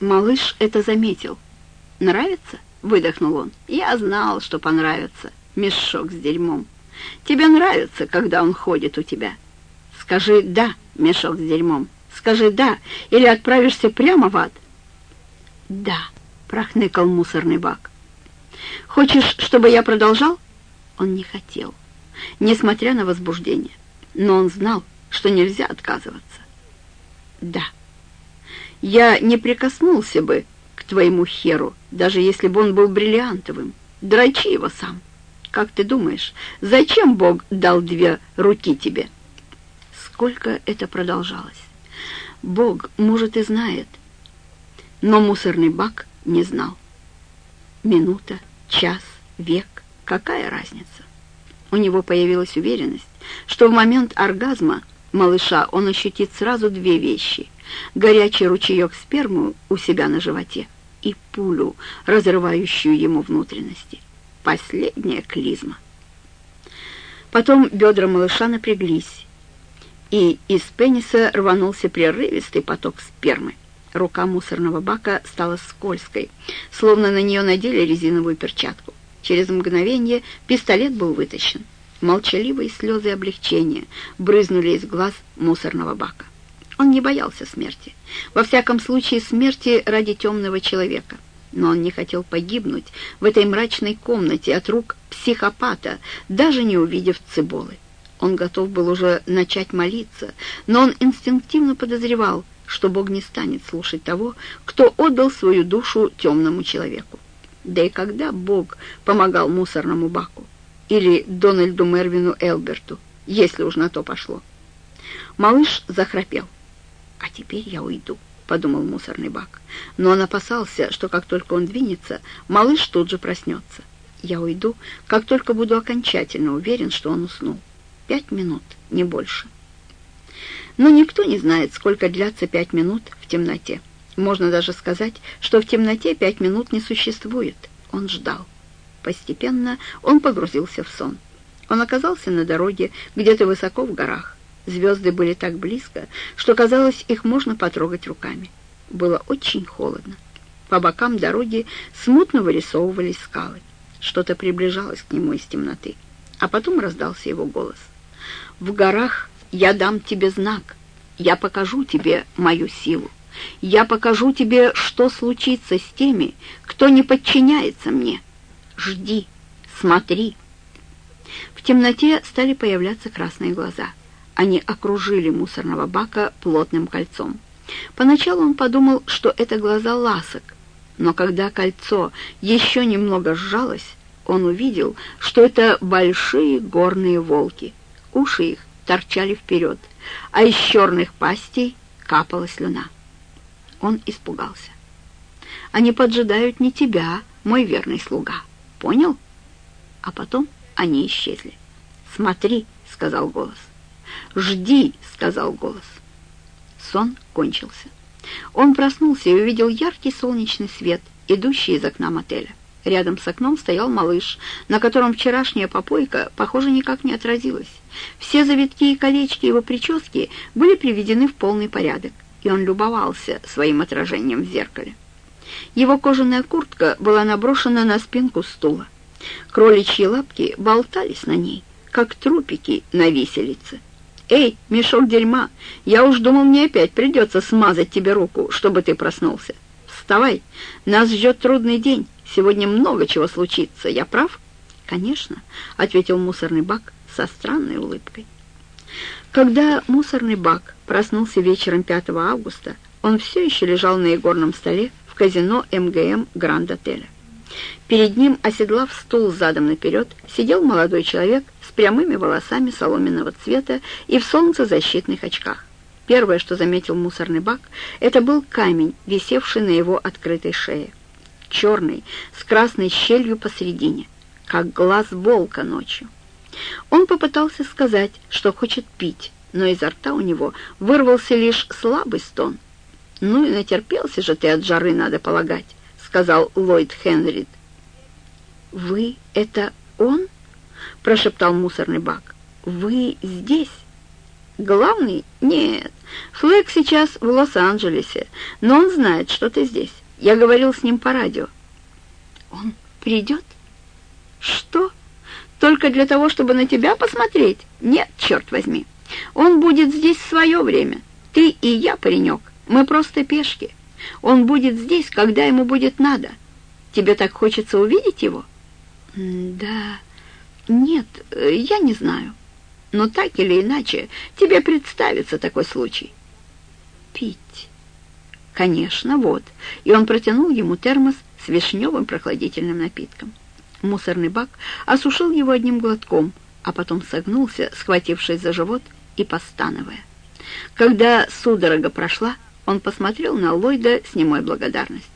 Малыш это заметил. «Нравится?» — выдохнул он. «Я знал, что понравится. Мешок с дерьмом. Тебе нравится, когда он ходит у тебя? Скажи «да», мешок с дерьмом. Скажи «да», или отправишься прямо в ад». «Да», — прохныкал мусорный бак. «Хочешь, чтобы я продолжал?» Он не хотел, несмотря на возбуждение. Но он знал, что нельзя отказываться. «Да». «Я не прикоснулся бы к твоему херу, даже если бы он был бриллиантовым. Дрочи его сам. Как ты думаешь, зачем Бог дал две руки тебе?» Сколько это продолжалось? Бог, может, и знает, но мусорный бак не знал. Минута, час, век, какая разница? У него появилась уверенность, что в момент оргазма малыша он ощутит сразу две вещи — горячий ручеек спермы у себя на животе и пулю, разрывающую ему внутренности. Последняя клизма. Потом бедра малыша напряглись, и из пениса рванулся прерывистый поток спермы. Рука мусорного бака стала скользкой, словно на нее надели резиновую перчатку. Через мгновение пистолет был вытащен. Молчаливые слезы облегчения брызнули из глаз мусорного бака. Он не боялся смерти. Во всяком случае, смерти ради темного человека. Но он не хотел погибнуть в этой мрачной комнате от рук психопата, даже не увидев циболы. Он готов был уже начать молиться, но он инстинктивно подозревал, что Бог не станет слушать того, кто отдал свою душу темному человеку. Да и когда Бог помогал мусорному баку? Или Дональду Мервину Элберту, если уж на то пошло? Малыш захрапел. «А теперь я уйду», — подумал мусорный бак. Но он опасался, что как только он двинется, малыш тут же проснется. «Я уйду, как только буду окончательно уверен, что он уснул. Пять минут, не больше». Но никто не знает, сколько длятся пять минут в темноте. Можно даже сказать, что в темноте пять минут не существует. Он ждал. Постепенно он погрузился в сон. Он оказался на дороге, где-то высоко в горах. Звезды были так близко, что казалось, их можно потрогать руками. Было очень холодно. По бокам дороги смутно вырисовывались скалы. Что-то приближалось к нему из темноты. А потом раздался его голос. «В горах я дам тебе знак. Я покажу тебе мою силу. Я покажу тебе, что случится с теми, кто не подчиняется мне. Жди, смотри». В темноте стали появляться красные глаза. Они окружили мусорного бака плотным кольцом. Поначалу он подумал, что это глаза ласок, но когда кольцо еще немного сжалось, он увидел, что это большие горные волки. Уши их торчали вперед, а из черных пастей капала слюна. Он испугался. «Они поджидают не тебя, мой верный слуга. Понял?» А потом они исчезли. «Смотри», — сказал голос. «Жди», — сказал голос. Сон кончился. Он проснулся и увидел яркий солнечный свет, идущий из окна мотеля. Рядом с окном стоял малыш, на котором вчерашняя попойка, похоже, никак не отразилась. Все завитки и колечки его прически были приведены в полный порядок, и он любовался своим отражением в зеркале. Его кожаная куртка была наброшена на спинку стула. Кроличьи лапки болтались на ней, как трупики на виселице. «Эй, мешок дерьма, я уж думал, мне опять придется смазать тебе руку, чтобы ты проснулся. Вставай, нас ждет трудный день». Сегодня много чего случится. Я прав?» «Конечно», — ответил мусорный бак со странной улыбкой. Когда мусорный бак проснулся вечером 5 августа, он все еще лежал на игорном столе в казино МГМ Гранд-отеля. Перед ним, оседлав стул задом наперед, сидел молодой человек с прямыми волосами соломенного цвета и в солнцезащитных очках. Первое, что заметил мусорный бак, это был камень, висевший на его открытой шее черный, с красной щелью посередине, как глаз волка ночью. Он попытался сказать, что хочет пить, но изо рта у него вырвался лишь слабый стон. «Ну и натерпелся же ты от жары, надо полагать», — сказал Ллойд Хенрид. «Вы — это он?» — прошептал мусорный бак. «Вы здесь?» Главный? Нет. Флэк сейчас в Лос-Анджелесе, но он знает, что ты здесь. Я говорил с ним по радио. Он придет? Что? Только для того, чтобы на тебя посмотреть? Нет, черт возьми. Он будет здесь в свое время. Ты и я, паренек, мы просто пешки. Он будет здесь, когда ему будет надо. Тебе так хочется увидеть его? Да... Нет, я не знаю. Но так или иначе, тебе представится такой случай. Пить. Конечно, вот. И он протянул ему термос с вишневым прохладительным напитком. Мусорный бак осушил его одним глотком, а потом согнулся, схватившись за живот и постановая. Когда судорога прошла, он посмотрел на Ллойда с немой благодарностью.